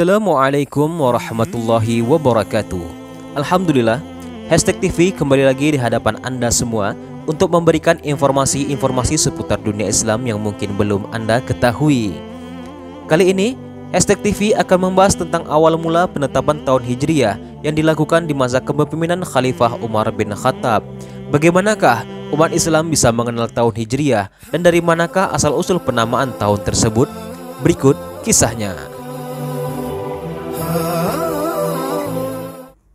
Assalamualaikum warahmatullahi wabarakatuh. Alhamdulillah Hashtag TV kembali lagi di hadapan Anda semua Untuk memberikan informasi-informasi seputar dunia Islam yang mungkin belum Anda ketahui. Kali ini Hashtag TV akan membahas tentang awal mula penetapan tahun Hijriah Yang dilakukan di masa kepemimpinan Khalifah Umar bin Khattab. Bagaimanakah umat Islam bisa mengenal tahun Hijriah? Dan dari manakah asal-usul penamaan tahun tersebut? Berikut kisahnya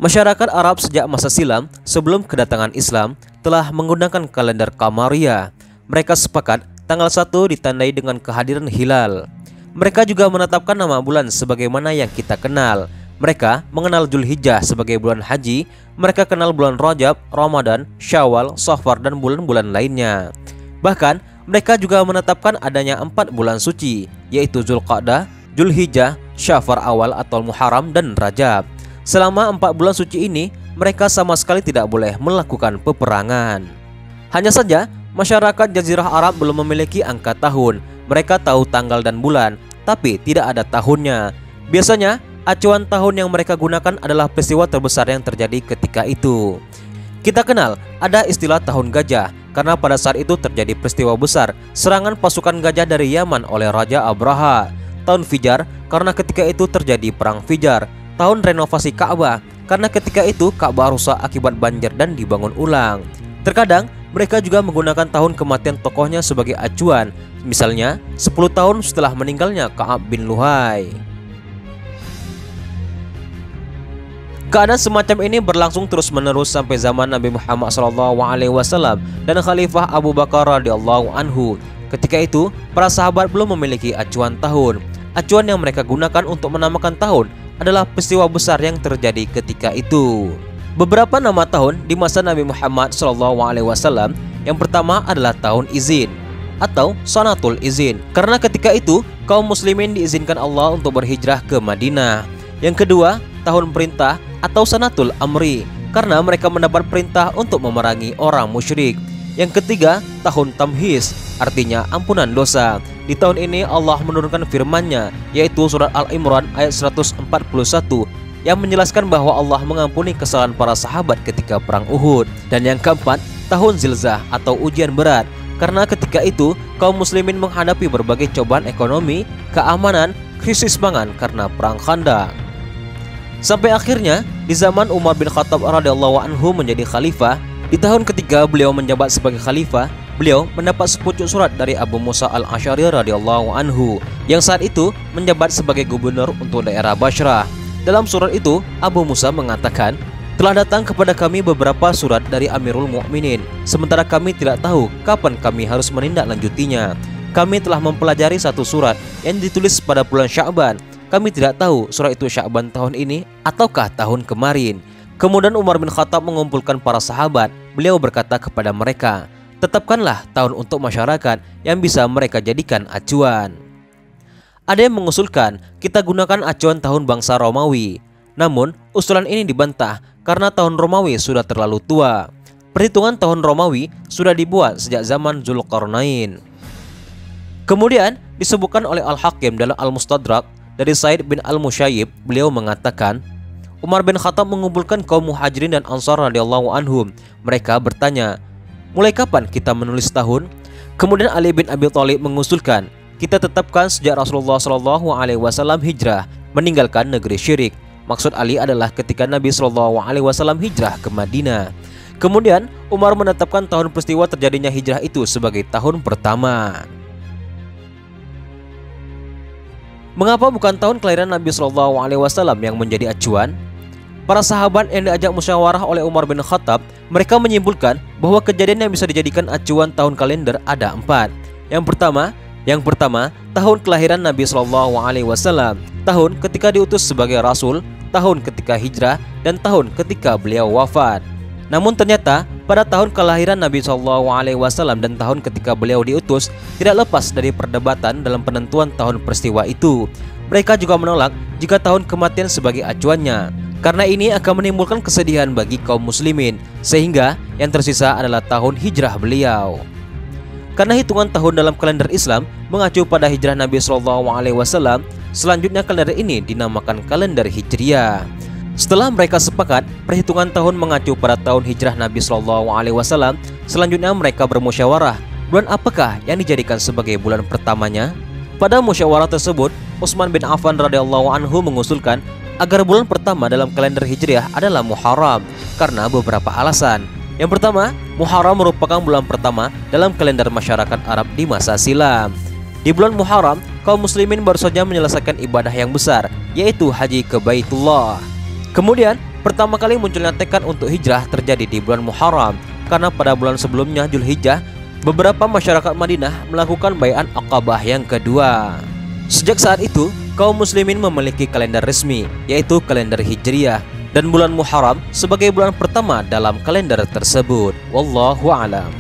Masyarakat Arab sejak masa silam sebelum kedatangan Islam telah menggunakan kalender Kamaria. Mereka sepakat tanggal 1 ditandai dengan kehadiran hilal. Mereka juga menetapkan nama bulan sebagaimana yang kita kenal. Mereka mengenal Julhijjah sebagai bulan haji, mereka kenal bulan Rajab, Ramadan, Syawal, Safar dan bulan-bulan lainnya. Bahkan mereka juga menetapkan adanya empat bulan suci, yaitu Zulqa'dah, Julhijjah, Syafar awal atau Muharram dan Rajab. Selama empat bulan suci ini, mereka sama sekali tidak boleh melakukan peperangan. Hanya saja, masyarakat Jazirah Arab belum memiliki angka tahun. Mereka tahu tanggal dan bulan, tapi tidak ada tahunnya. Biasanya, acuan tahun yang mereka gunakan adalah peristiwa terbesar yang terjadi ketika itu. Kita kenal ada istilah tahun gajah karena pada saat itu terjadi peristiwa besar serangan pasukan gajah dari Yaman oleh Raja Abraha. Tahun Fijar karena ketika itu terjadi perang Fijar tahun renovasi Ka'bah karena ketika itu Ka'bah rusak akibat banjir dan dibangun ulang. Terkadang mereka juga menggunakan tahun kematian tokohnya sebagai acuan, misalnya 10 tahun setelah meninggalnya Ka'ab bin Luhai. Keadaan semacam ini berlangsung terus-menerus sampai zaman Nabi Muhammad SAW dan Khalifah Abu Bakar radhiyallahu anhu. Ketika itu, para sahabat belum memiliki acuan tahun. Acuan yang mereka gunakan untuk menamakan tahun adalah peristiwa besar yang terjadi ketika itu. Beberapa nama tahun di masa Nabi Muhammad SAW yang pertama adalah tahun izin atau Sanatul Izin karena ketika itu kaum muslimin diizinkan Allah untuk berhijrah ke Madinah. Yang kedua, tahun perintah atau Sanatul Amri karena mereka mendapat perintah untuk memerangi orang musyrik. Yang ketiga, tahun Tamhis, artinya ampunan dosa. Di tahun ini Allah menurunkan firman-Nya, yaitu surat Al-Imran ayat 141 yang menjelaskan bahwa Allah mengampuni kesalahan para sahabat ketika perang Uhud. Dan yang keempat, tahun Zilzah atau ujian berat. Karena ketika itu, kaum muslimin menghadapi berbagai cobaan ekonomi, keamanan, krisis pangan karena perang Khandaq. Sampai akhirnya, di zaman Umar bin Khattab radhiyallahu anhu menjadi khalifah, di tahun ketiga beliau menjabat sebagai khalifah, beliau mendapat sepucuk surat dari Abu Musa al-Ash'ari radhiyallahu anhu yang saat itu menjabat sebagai gubernur untuk daerah Basrah. Dalam surat itu, Abu Musa mengatakan, telah datang kepada kami beberapa surat dari Amirul Mukminin, sementara kami tidak tahu kapan kami harus menindaklanjutinya. Kami telah mempelajari satu surat yang ditulis pada bulan Sya'ban. Kami tidak tahu surat itu Sya'ban tahun ini ataukah tahun kemarin. Kemudian Umar bin Khattab mengumpulkan para sahabat. Beliau berkata kepada mereka, "Tetapkanlah tahun untuk masyarakat yang bisa mereka jadikan acuan." Ada yang mengusulkan kita gunakan acuan tahun bangsa Romawi. Namun, usulan ini dibantah karena tahun Romawi sudah terlalu tua. Perhitungan tahun Romawi sudah dibuat sejak zaman Zulkarnain. Kemudian disebutkan oleh Al-Hakim dalam Al-Mustadrak dari Said bin Al-Musyayyib, beliau mengatakan, Umar bin Khattab mengumpulkan kaum muhajirin dan ansar radhiyallahu anhum. Mereka bertanya, mulai kapan kita menulis tahun? Kemudian Ali bin Abi Thalib mengusulkan, kita tetapkan sejak Rasulullah Shallallahu Alaihi Wasallam hijrah meninggalkan negeri syirik. Maksud Ali adalah ketika Nabi Shallallahu Alaihi Wasallam hijrah ke Madinah. Kemudian Umar menetapkan tahun peristiwa terjadinya hijrah itu sebagai tahun pertama. Mengapa bukan tahun kelahiran Nabi Shallallahu Alaihi Wasallam yang menjadi acuan? Para sahabat yang diajak musyawarah oleh Umar bin Khattab, mereka menyimpulkan bahwa kejadian yang bisa dijadikan acuan tahun kalender ada empat. Yang pertama, yang pertama tahun kelahiran Nabi Shallallahu Alaihi Wasallam, tahun ketika diutus sebagai Rasul, tahun ketika hijrah, dan tahun ketika beliau wafat. Namun ternyata pada tahun kelahiran Nabi Shallallahu Alaihi Wasallam dan tahun ketika beliau diutus tidak lepas dari perdebatan dalam penentuan tahun peristiwa itu. Mereka juga menolak jika tahun kematian sebagai acuannya, karena ini akan menimbulkan kesedihan bagi kaum muslimin, sehingga yang tersisa adalah tahun hijrah beliau. Karena hitungan tahun dalam kalender Islam mengacu pada hijrah Nabi Shallallahu Alaihi Wasallam, selanjutnya kalender ini dinamakan kalender Hijriah. Setelah mereka sepakat, perhitungan tahun mengacu pada tahun hijrah Nabi Shallallahu Alaihi Wasallam. Selanjutnya mereka bermusyawarah, bulan apakah yang dijadikan sebagai bulan pertamanya? Pada musyawarah tersebut, Utsman bin Affan radhiyallahu anhu mengusulkan agar bulan pertama dalam kalender Hijriah adalah Muharram karena beberapa alasan. Yang pertama, Muharram merupakan bulan pertama dalam kalender masyarakat Arab di masa silam. Di bulan Muharram, kaum muslimin baru saja menyelesaikan ibadah yang besar, yaitu haji ke Baitullah. Kemudian, pertama kali munculnya tekad untuk hijrah terjadi di bulan Muharram, karena pada bulan sebelumnya Julhijjah, beberapa masyarakat Madinah melakukan bayan Aqabah yang kedua. Sejak saat itu, kaum muslimin memiliki kalender resmi, yaitu kalender Hijriah, dan bulan Muharram sebagai bulan pertama dalam kalender tersebut. Wallahu a'lam.